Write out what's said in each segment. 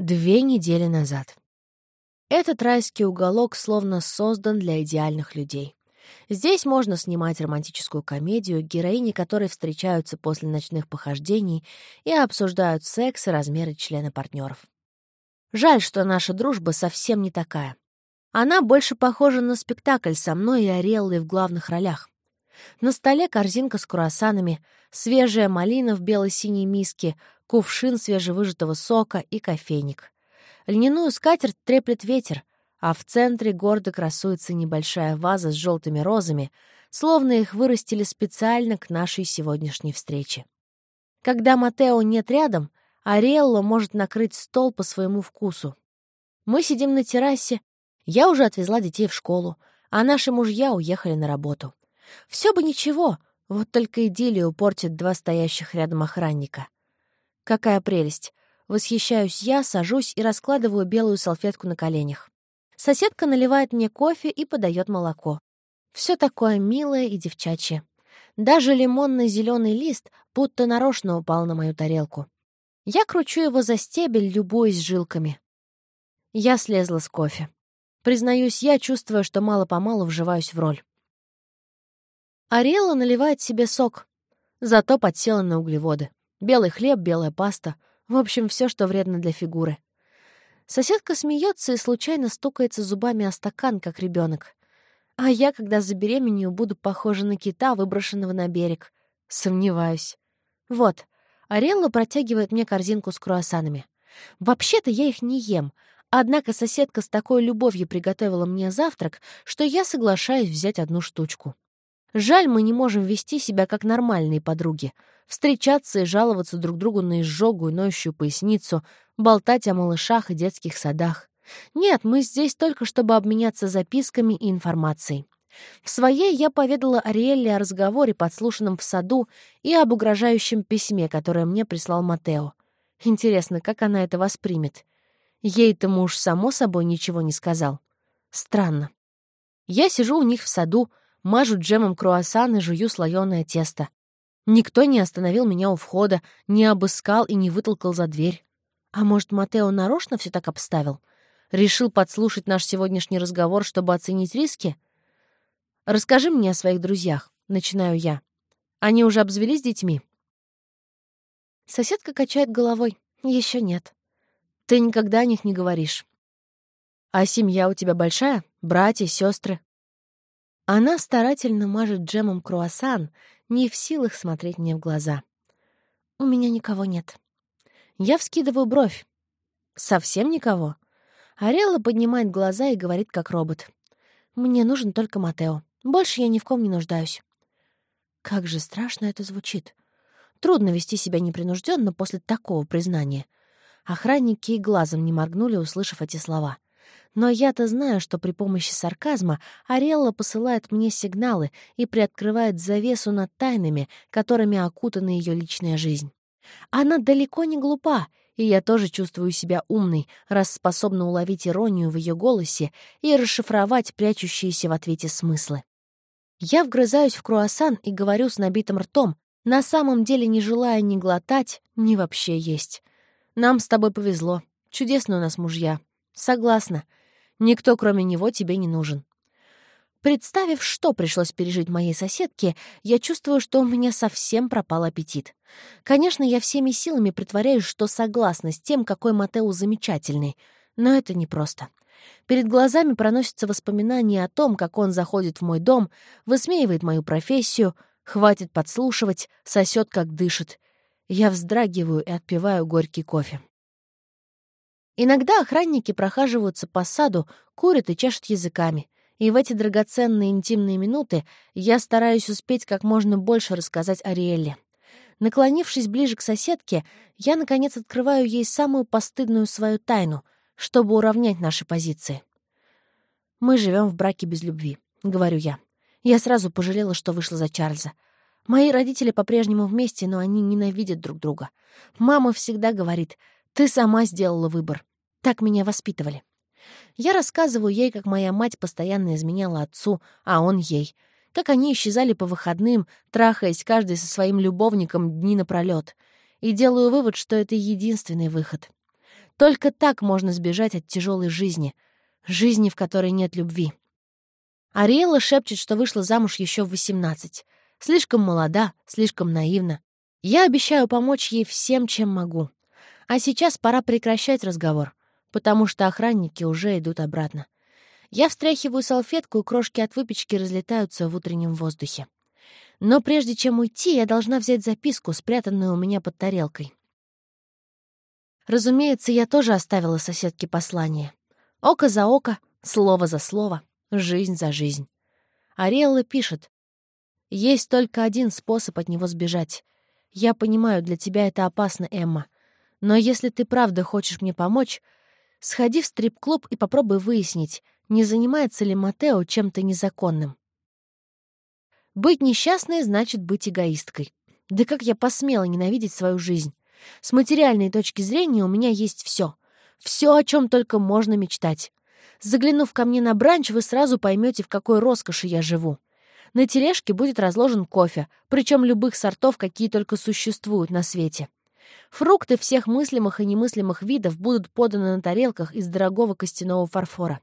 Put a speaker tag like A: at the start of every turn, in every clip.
A: Две недели назад. Этот райский уголок словно создан для идеальных людей. Здесь можно снимать романтическую комедию, героини которой встречаются после ночных похождений и обсуждают секс и размеры члена партнеров. Жаль, что наша дружба совсем не такая. Она больше похожа на спектакль со мной и Ореллой в главных ролях. На столе корзинка с круассанами, свежая малина в бело-синей миске, кувшин свежевыжатого сока и кофейник. Льняную скатерть треплет ветер, а в центре гордо красуется небольшая ваза с желтыми розами, словно их вырастили специально к нашей сегодняшней встрече. Когда Матео нет рядом, Ариэлла может накрыть стол по своему вкусу. Мы сидим на террасе, я уже отвезла детей в школу, а наши мужья уехали на работу. Все бы ничего, вот только идиллию портит два стоящих рядом охранника. Какая прелесть! Восхищаюсь я, сажусь и раскладываю белую салфетку на коленях. Соседка наливает мне кофе и подает молоко. Все такое милое и девчачье. Даже лимонный зеленый лист будто нарочно упал на мою тарелку. Я кручу его за стебель, любуясь жилками. Я слезла с кофе. Признаюсь, я чувствую, что мало-помалу вживаюсь в роль. Ариэла наливает себе сок, зато подсела на углеводы. Белый хлеб, белая паста. В общем, все, что вредно для фигуры. Соседка смеется и случайно стукается зубами о стакан, как ребенок. А я, когда забеременею, буду похожа на кита, выброшенного на берег. Сомневаюсь. Вот, Арелла протягивает мне корзинку с круассанами. Вообще-то я их не ем, однако соседка с такой любовью приготовила мне завтрак, что я соглашаюсь взять одну штучку. Жаль, мы не можем вести себя как нормальные подруги. Встречаться и жаловаться друг другу на изжогу и ноющую поясницу, болтать о малышах и детских садах. Нет, мы здесь только чтобы обменяться записками и информацией. В своей я поведала Ариэлле о разговоре, подслушанном в саду, и об угрожающем письме, которое мне прислал Матео. Интересно, как она это воспримет? Ей-то муж, само собой, ничего не сказал. Странно. Я сижу у них в саду, мажу джемом круассан и жую слоёное тесто. Никто не остановил меня у входа, не обыскал и не вытолкал за дверь. А может, Матео нарочно все так обставил? Решил подслушать наш сегодняшний разговор, чтобы оценить риски? Расскажи мне о своих друзьях, начинаю я. Они уже обзавелись детьми? Соседка качает головой. Еще нет. Ты никогда о них не говоришь. А семья у тебя большая? Братья, сестры? Она старательно мажет джемом круассан, не в силах смотреть мне в глаза. «У меня никого нет». Я вскидываю бровь. «Совсем никого?» Арелла поднимает глаза и говорит, как робот. «Мне нужен только Матео. Больше я ни в ком не нуждаюсь». Как же страшно это звучит. Трудно вести себя непринужденно после такого признания. Охранники и глазом не моргнули, услышав эти слова. Но я-то знаю, что при помощи сарказма Ариэлла посылает мне сигналы и приоткрывает завесу над тайнами, которыми окутана ее личная жизнь. Она далеко не глупа, и я тоже чувствую себя умной, раз способна уловить иронию в ее голосе и расшифровать прячущиеся в ответе смыслы. Я вгрызаюсь в круассан и говорю с набитым ртом, на самом деле не желая ни глотать, ни вообще есть. Нам с тобой повезло. Чудесные у нас мужья. Согласна. Никто, кроме него, тебе не нужен. Представив, что пришлось пережить моей соседке, я чувствую, что у меня совсем пропал аппетит. Конечно, я всеми силами притворяюсь, что согласна с тем, какой Матеу замечательный, но это непросто. Перед глазами проносятся воспоминания о том, как он заходит в мой дом, высмеивает мою профессию, хватит подслушивать, сосет, как дышит. Я вздрагиваю и отпиваю горький кофе. Иногда охранники прохаживаются по саду, курят и чешут языками. И в эти драгоценные интимные минуты я стараюсь успеть как можно больше рассказать Ариэлле. Наклонившись ближе к соседке, я, наконец, открываю ей самую постыдную свою тайну, чтобы уравнять наши позиции. «Мы живем в браке без любви», — говорю я. Я сразу пожалела, что вышла за Чарльза. Мои родители по-прежнему вместе, но они ненавидят друг друга. Мама всегда говорит, «Ты сама сделала выбор. Так меня воспитывали. Я рассказываю ей, как моя мать постоянно изменяла отцу, а он ей. Как они исчезали по выходным, трахаясь каждый со своим любовником дни напролёт. И делаю вывод, что это единственный выход. Только так можно сбежать от тяжелой жизни, жизни, в которой нет любви. Ариэла шепчет, что вышла замуж еще в 18. Слишком молода, слишком наивна. Я обещаю помочь ей всем, чем могу. А сейчас пора прекращать разговор, потому что охранники уже идут обратно. Я встряхиваю салфетку, и крошки от выпечки разлетаются в утреннем воздухе. Но прежде чем уйти, я должна взять записку, спрятанную у меня под тарелкой. Разумеется, я тоже оставила соседке послание. Око за око, слово за слово, жизнь за жизнь. Ариэлла пишет. «Есть только один способ от него сбежать. Я понимаю, для тебя это опасно, Эмма. Но если ты правда хочешь мне помочь, сходи в стрип-клуб и попробуй выяснить, не занимается ли Матео чем-то незаконным. Быть несчастной значит быть эгоисткой. Да как я посмела ненавидеть свою жизнь? С материальной точки зрения у меня есть все. Все, о чем только можно мечтать. Заглянув ко мне на бранч, вы сразу поймете, в какой роскоши я живу. На тележке будет разложен кофе, причем любых сортов, какие только существуют на свете. Фрукты всех мыслимых и немыслимых видов будут поданы на тарелках из дорогого костяного фарфора.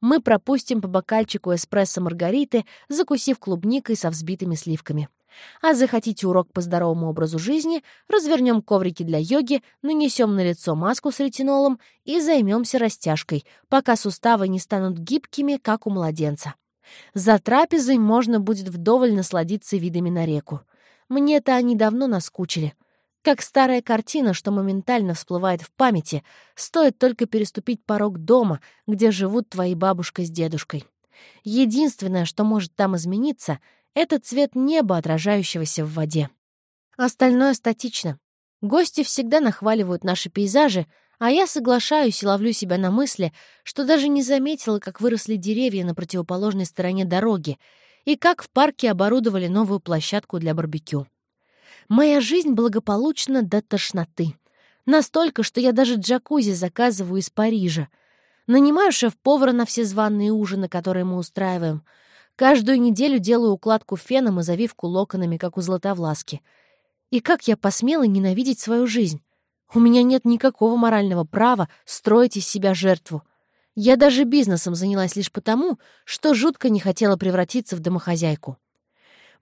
A: Мы пропустим по бокальчику эспрессо Маргариты, закусив клубникой со взбитыми сливками. А захотите урок по здоровому образу жизни, развернем коврики для йоги, нанесем на лицо маску с ретинолом и займемся растяжкой, пока суставы не станут гибкими, как у младенца. За трапезой можно будет вдоволь насладиться видами на реку. Мне-то они давно наскучили. Как старая картина, что моментально всплывает в памяти, стоит только переступить порог дома, где живут твои бабушка с дедушкой. Единственное, что может там измениться — это цвет неба, отражающегося в воде. Остальное статично. Гости всегда нахваливают наши пейзажи, а я соглашаюсь и ловлю себя на мысли, что даже не заметила, как выросли деревья на противоположной стороне дороги и как в парке оборудовали новую площадку для барбекю. Моя жизнь благополучна до тошноты. Настолько, что я даже джакузи заказываю из Парижа. Нанимаю шеф-повара на все званые ужины, которые мы устраиваем — Каждую неделю делаю укладку феном и завивку локонами, как у Златовласки. И как я посмела ненавидеть свою жизнь? У меня нет никакого морального права строить из себя жертву. Я даже бизнесом занялась лишь потому, что жутко не хотела превратиться в домохозяйку.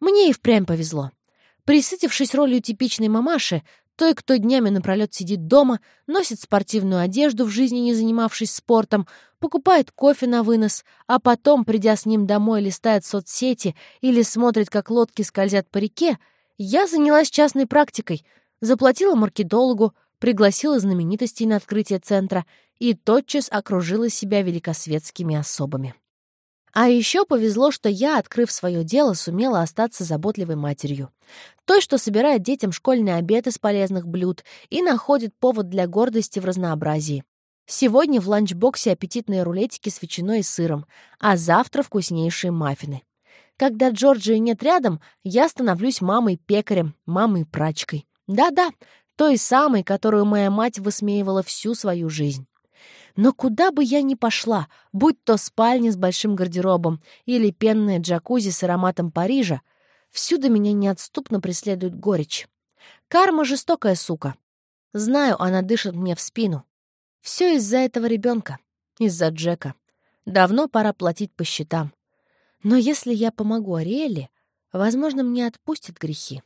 A: Мне и впрямь повезло. Присытившись ролью типичной мамаши, той, кто днями напролет сидит дома, носит спортивную одежду, в жизни не занимавшись спортом, покупает кофе на вынос, а потом, придя с ним домой, листает соцсети или смотрит, как лодки скользят по реке, я занялась частной практикой, заплатила маркетологу, пригласила знаменитостей на открытие центра и тотчас окружила себя великосветскими особами. А еще повезло, что я, открыв свое дело, сумела остаться заботливой матерью. Той, что собирает детям школьный обед из полезных блюд и находит повод для гордости в разнообразии. Сегодня в ланчбоксе аппетитные рулетики с ветчиной и сыром, а завтра вкуснейшие маффины. Когда Джорджии нет рядом, я становлюсь мамой-пекарем, мамой-прачкой. Да-да, той самой, которую моя мать высмеивала всю свою жизнь. Но куда бы я ни пошла, будь то спальня с большим гардеробом или пенная джакузи с ароматом Парижа, всюду меня неотступно преследует горечь. Карма — жестокая сука. Знаю, она дышит мне в спину. Все из-за этого ребенка, из-за Джека. Давно пора платить по счетам. Но если я помогу Ариэле, возможно, мне отпустят грехи.